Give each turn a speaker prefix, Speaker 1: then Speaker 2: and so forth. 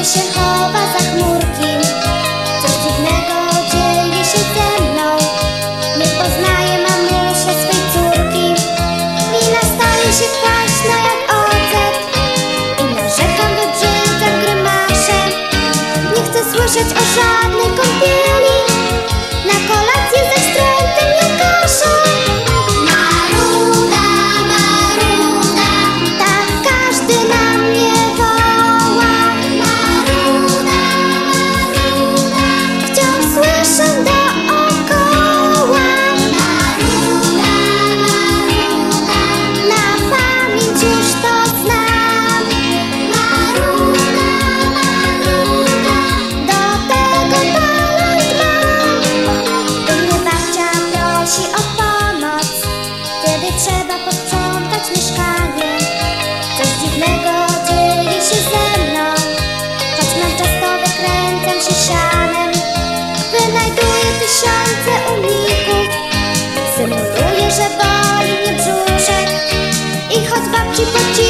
Speaker 1: Słońce się chowa za chmurki Coś dziwnego dzieje się ze mną. Nie poznaje mamusia swej córki. Wina staje się kwaśna jak ocet. I narzekam wybrzydza tak grymaszem Nie chcę słyszeć o żadnej kąpieli. почти